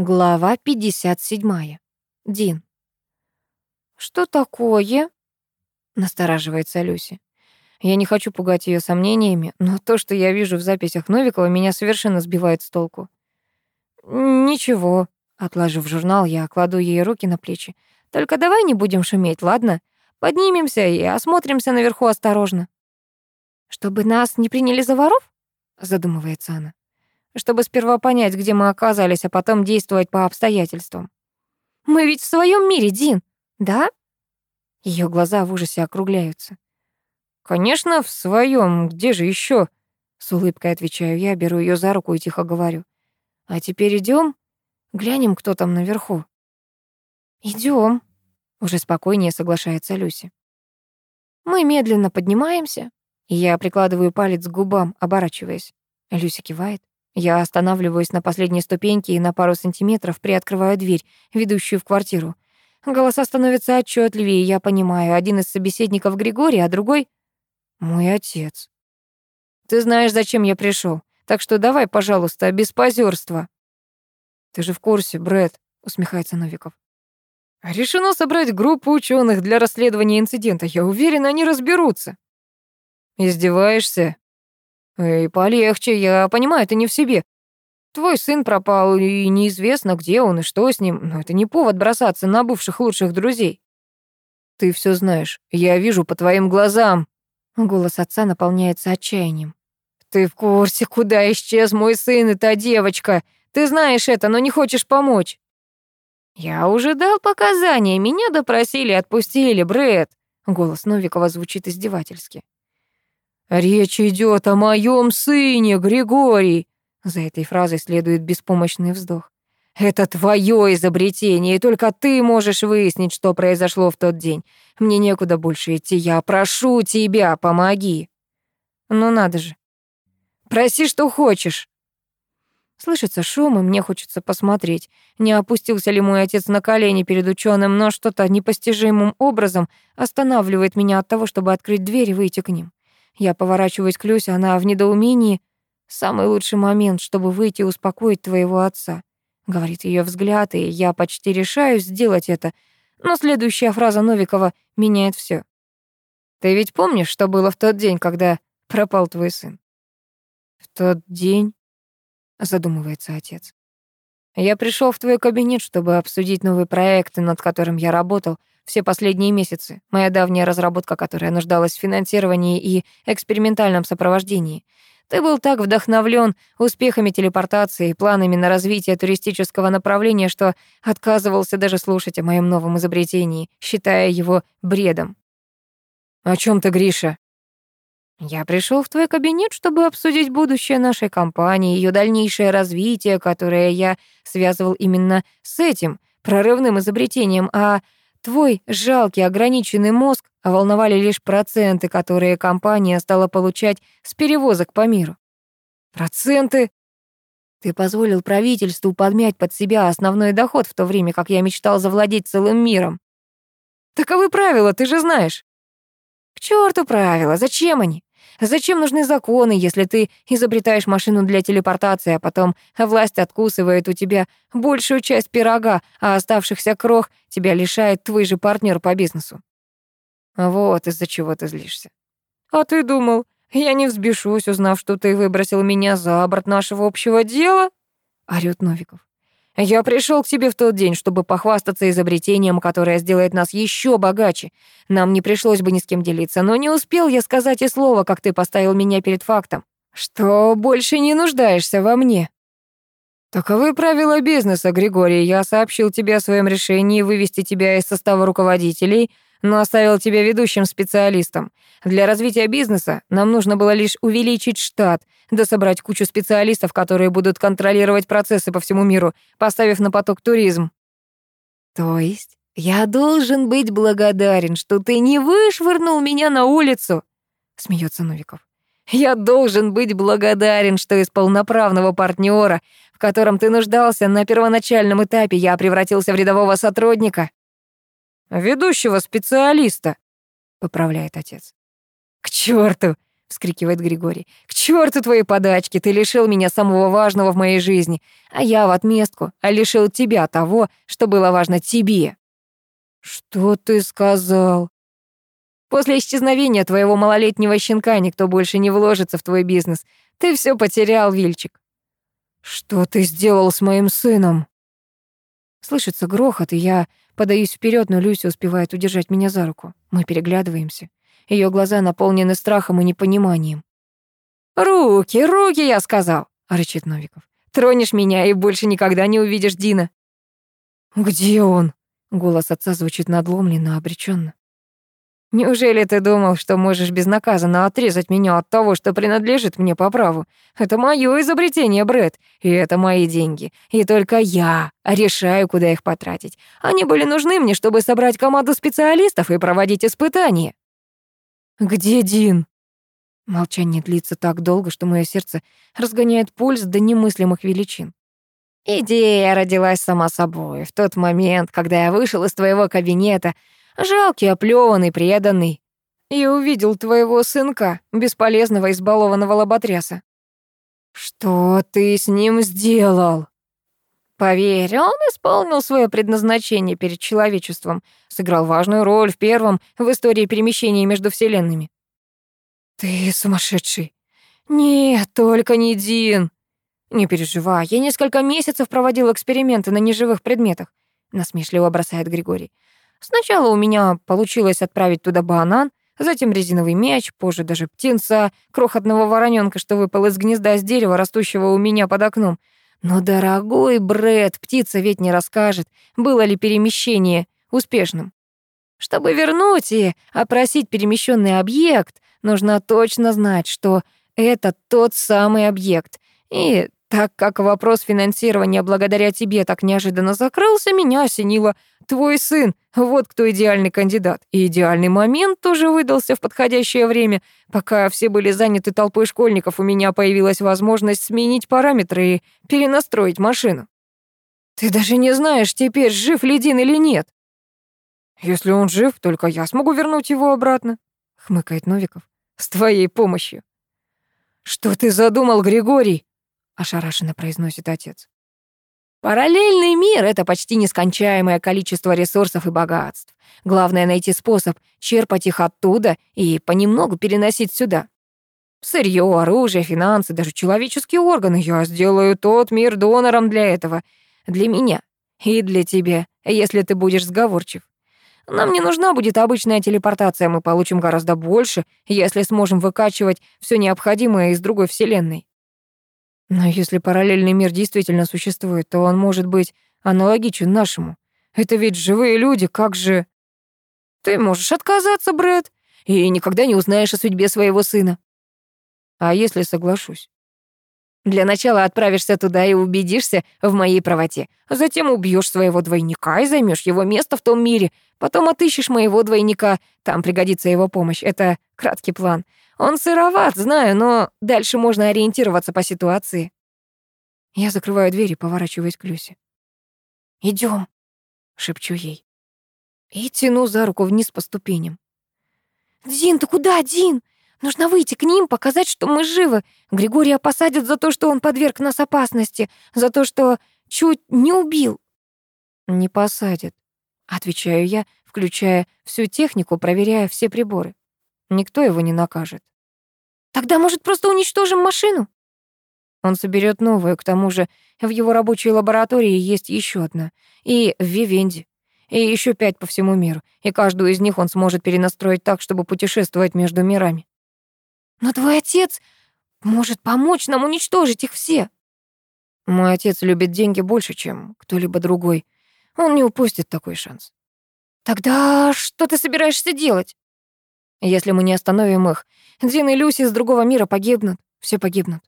Глава 57. Дин. «Что такое?» — настораживается Люси. Я не хочу пугать ее сомнениями, но то, что я вижу в записях Новикова, меня совершенно сбивает с толку. «Ничего», — отложив журнал, я кладу ей руки на плечи. «Только давай не будем шуметь, ладно? Поднимемся и осмотримся наверху осторожно». «Чтобы нас не приняли за воров?» — задумывается она чтобы сперва понять, где мы оказались, а потом действовать по обстоятельствам. Мы ведь в своем мире, Дин, да? Ее глаза в ужасе округляются. Конечно, в своем. Где же еще? С улыбкой отвечаю я, беру ее за руку и тихо говорю. А теперь идем, глянем, кто там наверху. Идем. Уже спокойнее соглашается Люси. Мы медленно поднимаемся, и я прикладываю палец к губам, оборачиваясь. Люси кивает. Я останавливаюсь на последней ступеньке и на пару сантиметров приоткрываю дверь, ведущую в квартиру. Голоса становятся отчетливее, я понимаю, один из собеседников Григорий, а другой — мой отец. Ты знаешь, зачем я пришел, так что давай, пожалуйста, без позерства. Ты же в курсе, Брэд, усмехается Новиков. Решено собрать группу ученых для расследования инцидента. Я уверен, они разберутся. Издеваешься? «Эй, полегче, я понимаю, ты не в себе. Твой сын пропал, и неизвестно, где он и что с ним, но это не повод бросаться на бывших лучших друзей». «Ты все знаешь, я вижу по твоим глазам». Голос отца наполняется отчаянием. «Ты в курсе, куда исчез мой сын и та девочка? Ты знаешь это, но не хочешь помочь». «Я уже дал показания, меня допросили, отпустили, Брэд». Голос Новикова звучит издевательски. «Речь идет о моем сыне, Григорий!» За этой фразой следует беспомощный вздох. «Это твое изобретение, и только ты можешь выяснить, что произошло в тот день. Мне некуда больше идти, я прошу тебя, помоги!» «Ну надо же! Проси, что хочешь!» Слышится шум, и мне хочется посмотреть, не опустился ли мой отец на колени перед ученым, но что-то непостижимым образом останавливает меня от того, чтобы открыть дверь и выйти к ним. Я поворачиваюсь к Люсе, она в недоумении. «Самый лучший момент, чтобы выйти и успокоить твоего отца», — говорит ее взгляд, и я почти решаюсь сделать это. Но следующая фраза Новикова меняет все. «Ты ведь помнишь, что было в тот день, когда пропал твой сын?» «В тот день?» — задумывается отец. «Я пришел в твой кабинет, чтобы обсудить новые проекты, над которым я работал, все последние месяцы. Моя давняя разработка, которая нуждалась в финансировании и экспериментальном сопровождении. Ты был так вдохновлен успехами телепортации и планами на развитие туристического направления, что отказывался даже слушать о моем новом изобретении, считая его бредом. «О чем ты, Гриша?» «Я пришел в твой кабинет, чтобы обсудить будущее нашей компании, ее дальнейшее развитие, которое я связывал именно с этим прорывным изобретением, а Твой жалкий ограниченный мозг волновали лишь проценты, которые компания стала получать с перевозок по миру. Проценты? Ты позволил правительству подмять под себя основной доход в то время, как я мечтал завладеть целым миром. Таковы правила, ты же знаешь. К черту правила, зачем они? Зачем нужны законы, если ты изобретаешь машину для телепортации, а потом власть откусывает у тебя большую часть пирога, а оставшихся крох тебя лишает твой же партнер по бизнесу? Вот из-за чего ты злишься. А ты думал, я не взбешусь, узнав, что ты выбросил меня за борт нашего общего дела? Орёт Новиков. Я пришел к тебе в тот день, чтобы похвастаться изобретением, которое сделает нас еще богаче. Нам не пришлось бы ни с кем делиться, но не успел я сказать и слова, как ты поставил меня перед фактом, что больше не нуждаешься во мне. Таковы правила бизнеса, Григорий. Я сообщил тебе о своем решении вывести тебя из состава руководителей — но оставил тебя ведущим специалистом. Для развития бизнеса нам нужно было лишь увеличить штат, да собрать кучу специалистов, которые будут контролировать процессы по всему миру, поставив на поток туризм. То есть я должен быть благодарен, что ты не вышвырнул меня на улицу, смеется Новиков. Я должен быть благодарен, что из полноправного партнера, в котором ты нуждался на первоначальном этапе, я превратился в рядового сотрудника. «Ведущего специалиста», — поправляет отец. «К черту! — вскрикивает Григорий. «К черту твои подачки! Ты лишил меня самого важного в моей жизни, а я в отместку а лишил тебя того, что было важно тебе». «Что ты сказал?» «После исчезновения твоего малолетнего щенка никто больше не вложится в твой бизнес. Ты все потерял, Вильчик». «Что ты сделал с моим сыном?» Слышится грохот, и я подаюсь вперед, но Люся успевает удержать меня за руку. Мы переглядываемся. Ее глаза наполнены страхом и непониманием. «Руки, руки, я сказал!» — рычит Новиков. «Тронешь меня и больше никогда не увидишь Дина». «Где он?» — голос отца звучит надломленно, обреченно. Неужели ты думал, что можешь безнаказанно отрезать меня от того, что принадлежит мне по праву? Это моё изобретение, Брэд, и это мои деньги. И только я решаю, куда их потратить. Они были нужны мне, чтобы собрать команду специалистов и проводить испытания. Где Дин? Молчание длится так долго, что мое сердце разгоняет пульс до немыслимых величин. Идея родилась сама собой. В тот момент, когда я вышел из твоего кабинета, жалкий, оплёванный, преданный, и увидел твоего сынка, бесполезного избалованного лоботряса. Что ты с ним сделал? Поверь, он исполнил свое предназначение перед человечеством, сыграл важную роль в первом в истории перемещения между вселенными. Ты сумасшедший. Нет, только не Дин. Не переживай, я несколько месяцев проводил эксперименты на неживых предметах, насмешливо бросает Григорий. Сначала у меня получилось отправить туда банан, затем резиновый мяч, позже даже птенца, крохотного вороненка, что выпал из гнезда с дерева, растущего у меня под окном. Но, дорогой Брэд, птица ведь не расскажет, было ли перемещение успешным. Чтобы вернуть и опросить перемещенный объект, нужно точно знать, что это тот самый объект. И так как вопрос финансирования благодаря тебе так неожиданно закрылся, меня осенило. Твой сын, вот кто идеальный кандидат. И идеальный момент тоже выдался в подходящее время. Пока все были заняты толпой школьников, у меня появилась возможность сменить параметры и перенастроить машину. Ты даже не знаешь теперь, жив ли Дин или нет. Если он жив, только я смогу вернуть его обратно, хмыкает Новиков. С твоей помощью. Что ты задумал, Григорий? Ошарашенно произносит отец. Параллельный мир — это почти нескончаемое количество ресурсов и богатств. Главное — найти способ черпать их оттуда и понемногу переносить сюда. Сырье, оружие, финансы, даже человеческие органы. Я сделаю тот мир донором для этого. Для меня. И для тебя, если ты будешь сговорчив. Нам не нужна будет обычная телепортация, мы получим гораздо больше, если сможем выкачивать все необходимое из другой вселенной. Но если параллельный мир действительно существует, то он может быть аналогичен нашему. Это ведь живые люди, как же... Ты можешь отказаться, Брэд, и никогда не узнаешь о судьбе своего сына. А если соглашусь? Для начала отправишься туда и убедишься в моей правоте. Затем убьешь своего двойника и займешь его место в том мире. Потом отыщешь моего двойника, там пригодится его помощь. Это краткий план. Он сыроват, знаю, но дальше можно ориентироваться по ситуации. Я закрываю дверь и поворачиваюсь к Люсе. Идем, шепчу ей. И тяну за руку вниз по ступеням. «Дин, ты куда, Дин? Нужно выйти к ним, показать, что мы живы. Григория посадят за то, что он подверг нас опасности, за то, что чуть не убил». «Не посадят», — отвечаю я, включая всю технику, проверяя все приборы. Никто его не накажет. Тогда, может, просто уничтожим машину? Он соберет новую, к тому же в его рабочей лаборатории есть еще одна. И в Вивенде. И еще пять по всему миру. И каждую из них он сможет перенастроить так, чтобы путешествовать между мирами. Но твой отец может помочь нам уничтожить их все. Мой отец любит деньги больше, чем кто-либо другой. Он не упустит такой шанс. Тогда что ты собираешься делать? Если мы не остановим их, Дин и Люси из другого мира погибнут. Все погибнут.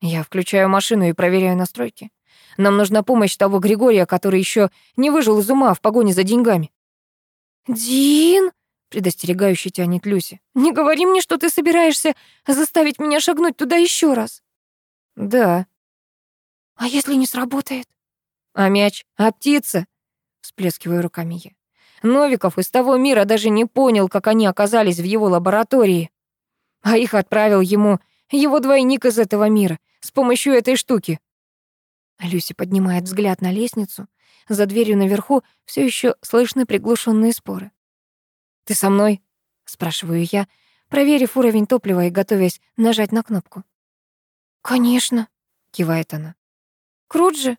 Я включаю машину и проверяю настройки. Нам нужна помощь того Григория, который еще не выжил из ума в погоне за деньгами. «Дин?» — предостерегающе тянет Люси. «Не говори мне, что ты собираешься заставить меня шагнуть туда еще раз». «Да». «А если не сработает?» «А мяч? А птица?» — всплескиваю руками я. Новиков из того мира даже не понял, как они оказались в его лаборатории. А их отправил ему его двойник из этого мира с помощью этой штуки. Люси поднимает взгляд на лестницу. За дверью наверху все еще слышны приглушенные споры. «Ты со мной?» — спрашиваю я, проверив уровень топлива и готовясь нажать на кнопку. «Конечно», — кивает она. «Крут же».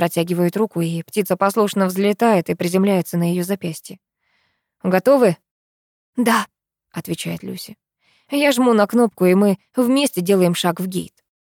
Протягивает руку, и птица послушно взлетает и приземляется на ее запястье. «Готовы?» «Да», — отвечает Люси. Я жму на кнопку, и мы вместе делаем шаг в гейт.